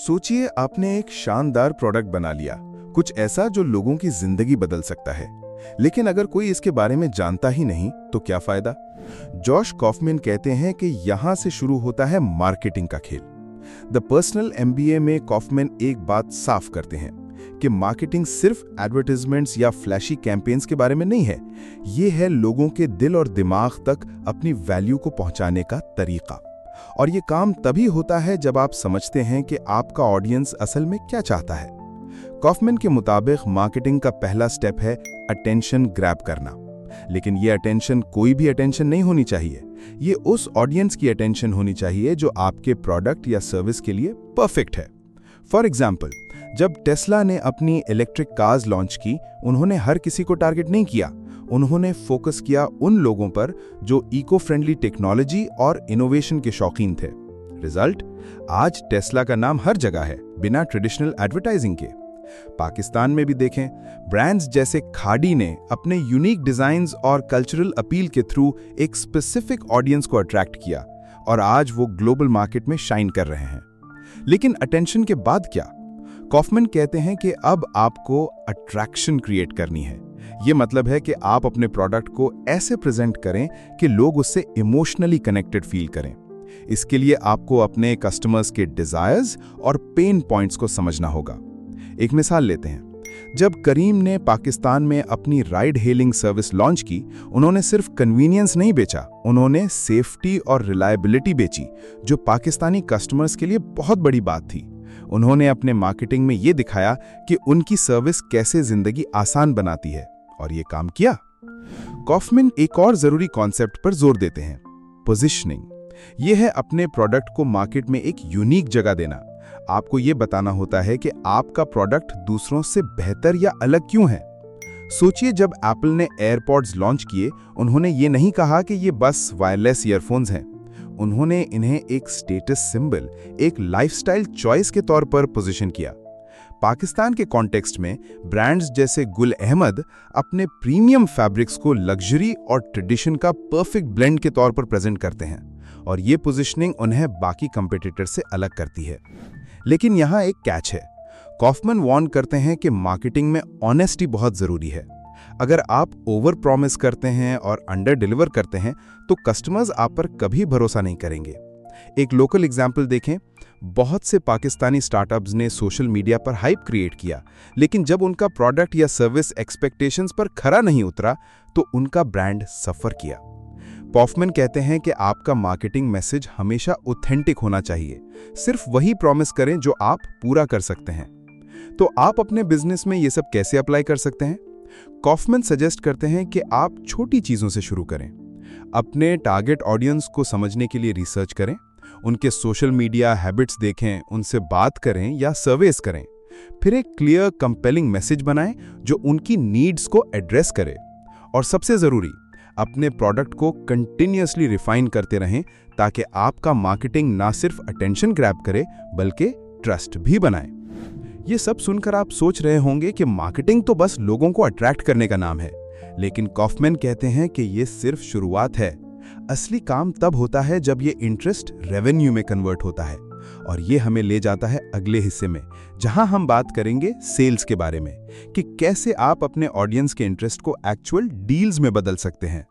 सोचिए, आपने एक शानदार प्रोडक्ट बना लिया। कुछ ऐसा जो लोगों की ज़िंदगी बदल सकता है। लेकिन अगर कोई इसके बारे में जानता ही नहीं तो क्या फ़ायदा? जॉश कॉफमिन कहते हैं कि यहाँ से शुरू होता है मार्केटिंग का खेल। द पर्सनल एमबीए में कॉफमैन एक बात साफ़ करते हैं कि मार्केटिंग सिर्फ़ एडवर्टीजमेंट्स या फ्लैशी कैंपेन्स के बारे में नहीं है। ये है लोगों के दिल और दिमाग तक अपनी वैल्यू को पहुँचाने का तरीका। और ये काम तभी होता है जब आप समझते हैं कि आपका ऑडियंस असल में क्या चाहता है। कॉफमैन के मुताबिक मार्केटिंग का पहला स्टेप है अटेंशन ग्रैब करना। लेकिन ये अटेंशन कोई भी अटेंशन नहीं होनी चाहिए। ये उस ऑडियंस की अटेंशन होनी चाहिए जो आपके प्रोडक्ट या सर्विस के लिए परफेक्ट है। फॉर एग्ज़ाम्पल जब टेस्ला ने अपनी इलेक्ट्रिक कार्स लॉन्च की, उन्होंने हर किसी को टारगेट नहीं किया। उन्होंने फोकस किया उन लोगों पर जो इको फ्रेंडली टेक्नोलॉजी और इनोवेशन के शौकीन थे। रिज़ल्ट आज टेस्ला का नाम हर जगह है, बिना ट्रेडिशनल एडवर्टाइजिंग के। पाकिस्तान में भी देखें ब्रांड्स जैसे खाड़ी ने अपने यूनिक डिजाइन्स और कल्चरल अपील के थ्रू एक स्पेसिफिक ऑडियंस को अट्रैक्ट किया और आज वो ग्लोबल मार्केट में शाइन कर रहे हैं। लेकिन अटेंशन के बाद क्या? कॉफमैन कहते हैं कि अब आपको अट्रैक्शन क्रिएट करनी है। ये मतलब है कि आप अपने प्रोडक्ट को ऐसे प्रेजेंट करें कि लोग उससे इमोशनली कनेक्टेड फील करें। इसके लिए आपको अपने कस्टमर्स के डिजायर्स और पेन पॉइंट्स को समझना होगा। एक मिसाल लेते हैं। जब करीम ने पाकिस्तान में अपनी राइड हेलिंग सर्विस लॉन्च की, उन्होंने सिर्फ़ कन्वीनियंस नहीं बेचा, उन्होंने सेफ्टी और रिलायबिलिटी बेची, जो पाकिस्तानी कस्टमर्स के लिए बहुत बड़ी बात थी। उन्होंने अपने मार्केटिंग में ये दिखाया कि उनकी सर्विस कैसे ज़िंदगी आसान बनाती है। और ये काम किया। कॉफमिन एक और ज़रूरी कॉन्सेप्ट पर ज़ोर देते हैं पोजिशनिंग यह है अपने प्रोडक्ट को मार्केट में एक यूनिक जगह देना। आपको यह बताना होता है कि आपका प्रोडक्ट दूसरों से बेहतर या अलग क्यों है। सोचिए जब एप्पल ने एयरपॉड्स लॉन्च किए, उन्होंने ये नहीं कहा कि ये बस वायरलेस ईयरफोन्स हैं। उन्होंने इन्हें एक स्टेटस सिंबल एक लाइफस्टाइल चॉइस के तौर पर पोजीशन किया। पाकिस्तान के कॉन्टेक्स्ट में ब्रांड्स जैसे गुल अहमद अपने प्रीमियम फैब्रिक्स को लग्जरी और ट्रेडिशन का परफेक्ट ब्लेंड के तौर पर प्रेजेंट करते हैं और ये पोजिशनिंग उन्हें बाकी कंपिटिटर से अलग करती है। लेकिन यहाँ एक कैच है। कॉफमन वॉर्न करते हैं कि मार्केटिंग में ऑनेस्टी बहुत ज़रूरी है। अगर आप ओवर प्रॉमिस करते हैं और अंडर डिलीवर करते हैं तो कस्टमर्स आप पर कभी भरोसा नहीं करेंगे। एक लोकल एग्ज़ाम्पल देखें। बहुत से पाकिस्तानी स्टार्टअप्स ने सोशल मीडिया पर हाइप क्रिएट किया, लेकिन जब उनका प्रोडक्ट या सर्विस एक्सपेक्टेशंस पर खरा नहीं उतरा तो उनका ब्रांड सफ़र किया। पॉफमैन कहते हैं कि आपका मार्केटिंग मैसेज हमेशा ऑथेंटिक होना चाहिए। सिर्फ़ वही प्रॉमिस करें जो आप पूरा कर सकते हैं। तो आप अपने बिज़नेस में ये सब कैसे अप्लाई कर सकते हैं? कॉफमैन सजेस्ट करते हैं कि आप छोटी चीज़ों से शुरू करें। अपने टारगेट ऑडियंस को समझने के लिए रिसर्च करें। उनके सोशल मीडिया हैबिट्स देखें, उनसे बात करें या सर्वेस करें। फिर एक क्लियर, कंपेलिंग मैसेज बनाएँ जो उनकी नीड्स को एड्रेस करे। और सबसे ज़रूरी, अपने प्रोडक्ट को कंटिन्यूसली रिफाइन करते रहें ताकि आपका मार्केटिंग ना सिर्फ़ अटेंशन ग्रैप करे, बल्कि ट्रस्ट भी बनाए। ये सब सुनकर आप सोच रहे होंगे कि मार्केटिंग तो बस लोगों को अट्रैक्ट करने का नाम है, लेकिन कॉफमैन कहते हैं कि ये सिर्फ़ शुरुआत है। असली काम तब होता है जब ये इंटरेस्ट रेवेन्यू में कन्वर्ट होता है और ये हमें ले जाता है अगले हिस्से में, जहाँ हम बात करेंगे सेल्स के बारे में कि कैसे आप अपने ऑडियंस के इंटरेस्ट को एक्चुअल डील्स में बदल सकते हैं।